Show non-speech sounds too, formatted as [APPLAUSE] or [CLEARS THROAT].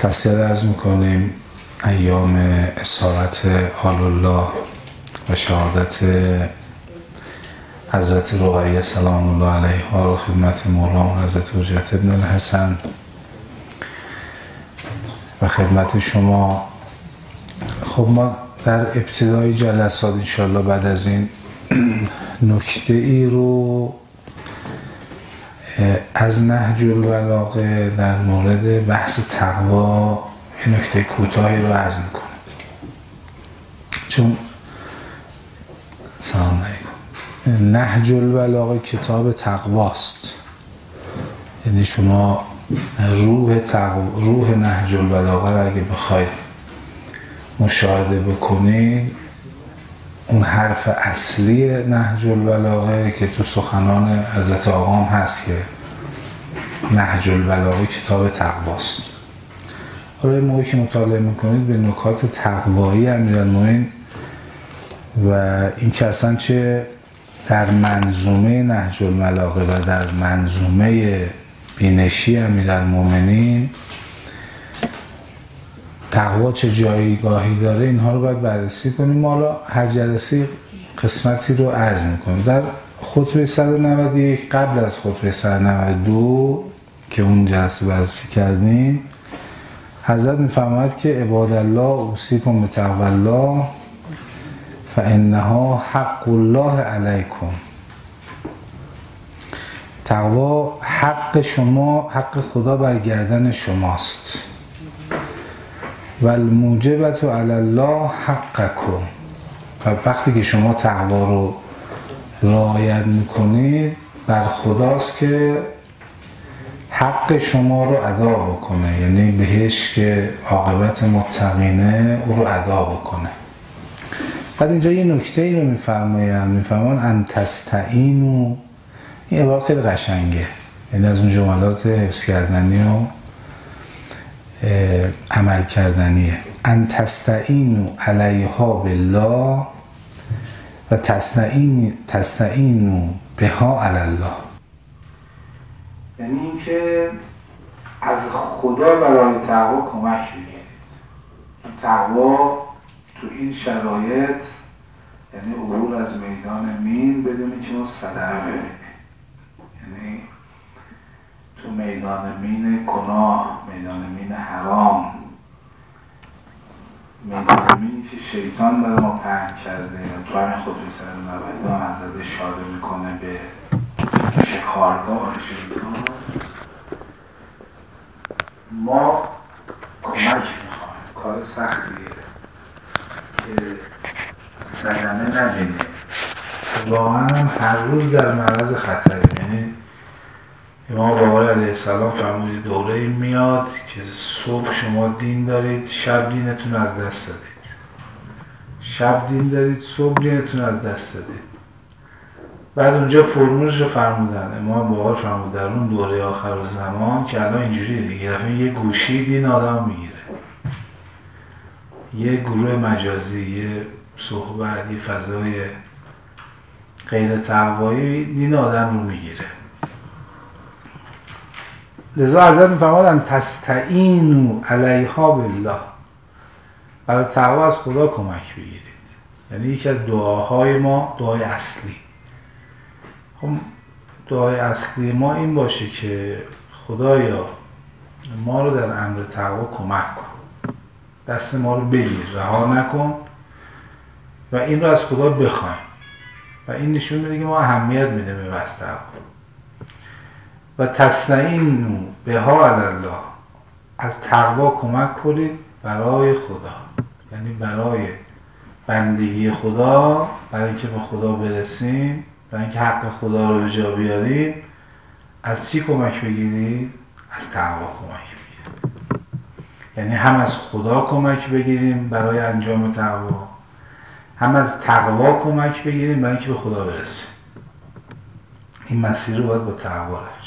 تسلیت ارز می‌کنیم ایام اسارت حال الله و شهادت حضرت رقیه سلام الله علیها رو خدمت مولانا حضرت حجت ابن الحسن. و خدمت شما. خب ما در ابتدای جلسات انشاءالله بعد از این [CLEARS THROAT] نکته ای رو از نهج البلاغه در مورد بحث تقوا یه نکته کوتاهی رو عرض می‌کنم. چون سلام علیکم. نهج البلاغه کتاب تقواست. یعنی شما روح, تقو... روح نهج البلاغه رو اگه بخواید مشاهده بکنید اون حرف اصلی نهج البلاغه که تو سخنان حضرت آقام هست که نهج البلاغه کتاب تقواست. حالا موقعی که مطالعه می‌کنید به نکات تقوایی امیرالمومنین و این که اصلا چه در منظومه نهج البلاغه و در منظومه بینشی امیرالمومنین تقوا چه جایگاهی داره اینها رو باید بررسی کنیم. حالا هر جلسه قسمتی رو عرض می‌کنیم. در خطبه 191 قبل از خطبه 192 که اون جلسه بررسی کردیم حضرت میفرماید که عباد الله اوصیکم به تقوی الله فانها حق الله علیکم. تقوا حق شما حق خدا بر گردن شماست. و الموجبت علی الله حقکم و وقتی که شما تقوا رو رعایت می‌کنید بر خداست که حق شما رو ادا بکنه. یعنی بهش که عاقبت متقینه او رو ادا بکنه. بعد اینجا یه نکته ای رو میفرماین میفرمان ان تستعینو این عبارت خیلی قشنگه. یعنی از اون جملات حفظ کردنی و عمل کردنیه. ان تستعینو علیها بالله و تستعین تستعینو بها الله یعنی اینکه از خدا برای تقوا کمک بگیرید تقوا تو این شرایط یعنی عبور از میدان مین بدونی که صدمه ببینید یعنی تو میدان مین گناه میدان مین حرام. میدان مینی که شیطان برای ما پهن کرده. تو همین خود سر نویدان حضرت اشاره می‌کنه به شکارگاه شیطان. ما کمک می‌خوایم. کار سختیه که صدمه نبینیم واقعا هر روز در معرض خطریم یعنی امام باقر علیه السلام فرمودید دوره میاد که صبح شما دین دارید شب دینتون از دست دادید. شب دین دارید صبح دینتون از دست دادید. بعد اونجا فرمولش فرمودن. امام باقر فرمود در اون دوره آخر زمان که الان اینجوری دیگه. یه گوشی دین آدم می‌گیره. یه گروه مجازی یه صحبت یه فضای غیر تقوایی دین آدم رو می‌گیره. لذا حضرت میفرمادن تستعینو علیها بالله. برای تقوا از خدا کمک بگیرید. یعنی یکی از دعاهای ما دعای اصلی. خب دعای اصلی ما این باشه که خدایا ما رو در امر تقوا کمک کن. دست ما رو بگیر رها نکن و این رو از خدا بخوایم. و این نشون میده که ما اهمیت میده به بس تقوا. و تستعینو به ها الله از تقوا کمک کنید برای خدا. یعنی برای بندگی خدا برای اینکه به خدا برسیم برای اینکه حق خدا رو به جا بیاریم از چی کمک بگیرید؟ از تقوا کمک بگیرید. یعنی هم از خدا کمک بگیریم برای انجام تقوا هم از تقوا کمک بگیریم برای اینکه به خدا برسیم. این مسیر رو باید با تقوا رفت